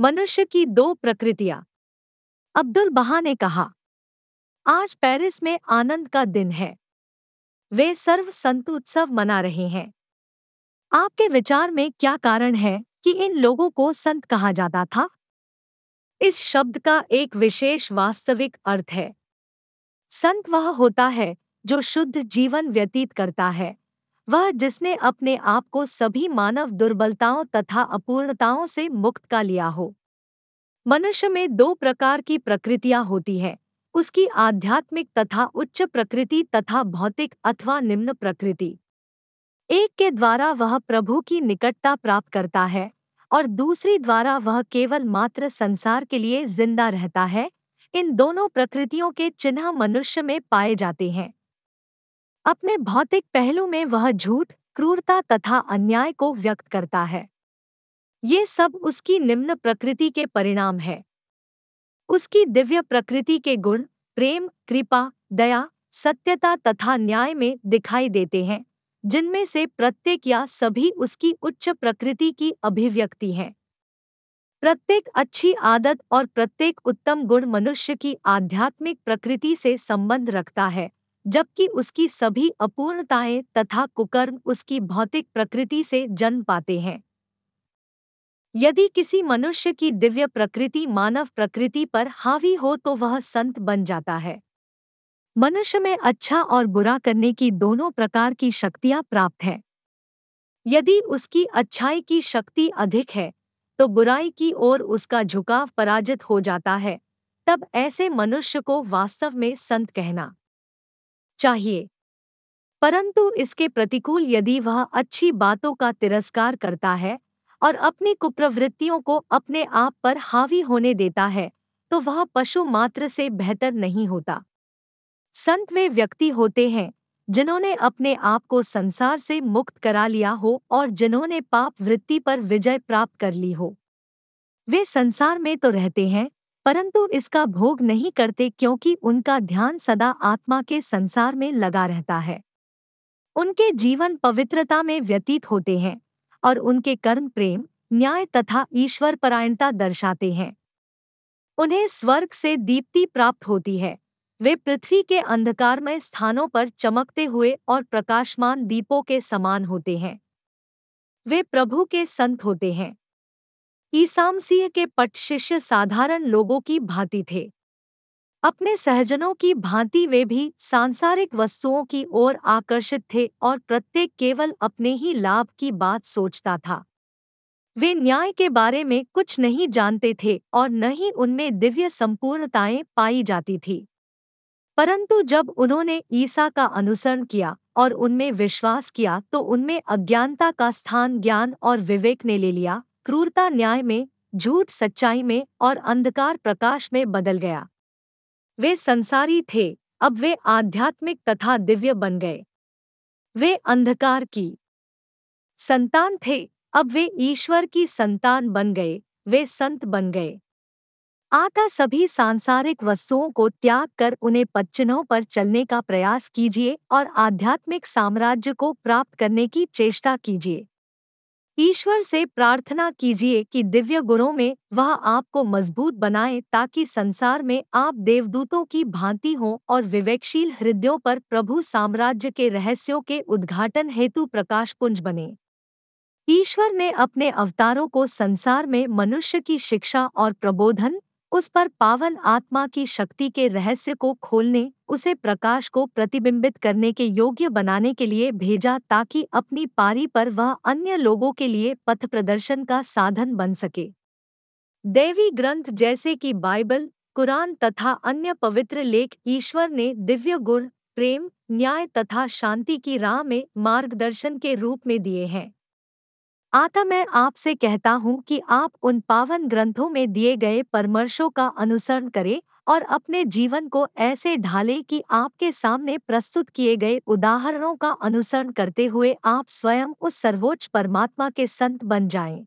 मनुष्य की दो प्रकृतियाँ। अब्दुल बहा ने कहा, आज पेरिस में आनंद का दिन है। वे सर्व संत उत्सव मना रहे हैं। आपके विचार में क्या कारण है कि इन लोगों को संत कहा जाता था? इस शब्द का एक विशेष वास्तविक अर्थ है। संत वह होता है जो शुद्ध जीवन व्यतीत करता है। वह जिसने अपने आप को सभी मानव दुर्बलताओं तथा अपूर्णताओं से मुक्त का लिया हो। मनुष्य में दो प्रकार की प्रकृतियाँ होती हैं, उसकी आध्यात्मिक तथा उच्च प्रकृति तथा भौतिक अथवा निम्न प्रकृति। एक के द्वारा वह प्रभु की निकटता प्राप्त करता है और दूसरी द्वारा वह केवल मात्र संसार के लिए ज़िंदा रहता है। इन दोनों प्रकृतियों के चिन्ह मनुष्य में पाए जाते हैं। अपने भौतिक पहलू में वह झूठ, क्रूरता तथा अन्याय को व्यक्त करता है। ये सब उसकी निम्न प्रकृति के परिणाम है। उसकी दिव्य प्रकृति के गुण, प्रेम, कृपा, दया, सत्यता तथा न्याय में दिखाई देते हैं, जिनमें से प्रत्येक या सभी उसकी उच्च प्रकृति की अभिव्यक्ति है। प्रत्येक अच्छी आदत और प्रत्येक उत्तम गुण मनुष्य की आध्यात्मिक प्रकृति से संबंध रखता है। जबकि उसकी सभी अपूर्णताएँ तथा कुकर्म उसकी भौतिक प्रकृति से जन्म पाते हैं। यदि किसी मनुष्य की दिव्य प्रकृति मानव प्रकृति पर हावी हो तो वह संत बन जाता है। मनुष्य में अच्छा और बुरा करने की दोनों प्रकार की शक्तियाँ प्राप्त हैं। यदि उसकी अच्छाई की शक्ति अधिक है तो बुराई की ओर उसका झुकाव पराजित हो जाता है, तब ऐसे मनुष्य को वास्तव में संत कहना। चाहिए। परंतु इसके प्रतिकूल यदि वह अच्छी बातों का तिरस्कार करता है और अपनी कुप्रवृत्तियों को अपने आप पर हावी होने देता है तो वह पशु मात्र से बेहतर नहीं होता। संत वे व्यक्ति होते हैं, जिन्होंने अपने आप को संसार से मुक्त करा लिया हो और जिन्होंने पाप वृत्ति पर विजय प्राप्त कर ली हो। वे संसार में तो रहते हैं परंतु इसका भोग नहीं करते क्योंकि उनका ध्यान सदा आत्मा के संसार में लगा रहता है। उनके जीवन पवित्रता में व्यतीत होते हैं और उनके कर्म प्रेम, न्याय तथा ईश्वर परायणता दर्शाते हैं। उन्हें स्वर्ग से दीप्ति प्राप्त होती है। वे पृथ्वी के अंधकारमय स्थानों पर चमकते हुए और प्रकाशमान दीपों के समान होते हैं। वे प्रभु के संत होते हैं। ईसामसीह के पट शिष्य साधारण लोगों की भांति थे। अपने सहजनों की भांति वे भी सांसारिक वस्तुओं की ओर आकर्षित थे और प्रत्येक केवल अपने ही लाभ की बात सोचता था। वे न्याय के बारे में कुछ नहीं जानते थे और न ही उनमें दिव्य संपूर्णताएँ पाई जाती थी। परंतु जब उन्होंने ईसा का अनुसरण किया और उनमें विश्वास किया तो उनमें अज्ञानता का स्थान ज्ञान और विवेक ने ले लिया क्रूरता न्याय में, झूठ सच्चाई में और अंधकार प्रकाश में बदल गया। वे संसारी थे, अब वे आध्यात्मिक तथा दिव्य बन गए। वे अंधकार की संतान थे, अब वे ईश्वर की संतान बन गए, वे संत बन गए। आता सभी सांसारिक वस्तुओं को त्याग कर उन्हें पच्चनों पर चलने का प्रयास कीजिए और आध्यात्मिक साम्राज्य को प्राप्त करने की चेष्टा कीजिए। ईश्वर से प्रार्थना कीजिए कि दिव्य गुणों में वह आपको मज़बूत बनाए ताकि संसार में आप देवदूतों की भांति हों और विवेकशील हृदयों पर प्रभु साम्राज्य के रहस्यों के उद्घाटन हेतु प्रकाशपुंज बने। ईश्वर ने अपने अवतारों को संसार में मनुष्य की शिक्षा और प्रबोधन उस पर पावन आत्मा की शक्ति के रहस्य को खोलने, उसे प्रकाश को प्रतिबिंबित करने के योग्य बनाने के लिए भेजा ताकि अपनी पारी पर वह अन्य लोगों के लिए पथ प्रदर्शन का साधन बन सके। देवी ग्रंथ जैसे कि बाइबल, कुरान तथा अन्य पवित्र लेख ईश्वर ने दिव्य गुण, प्रेम, न्याय तथा शांति की राह में मार्गदर्शन के रूप में दिए हैं। आता मैं आपसे कहता हूँ कि आप उन पावन ग्रंथों में दिए गए परमर्शों का अनुसरण करें और अपने जीवन को ऐसे ढालें कि आपके सामने प्रस्तुत किए गए उदाहरणों का अनुसरण करते हुए आप स्वयं उस सर्वोच्च परमात्मा के संत बन जाएँ।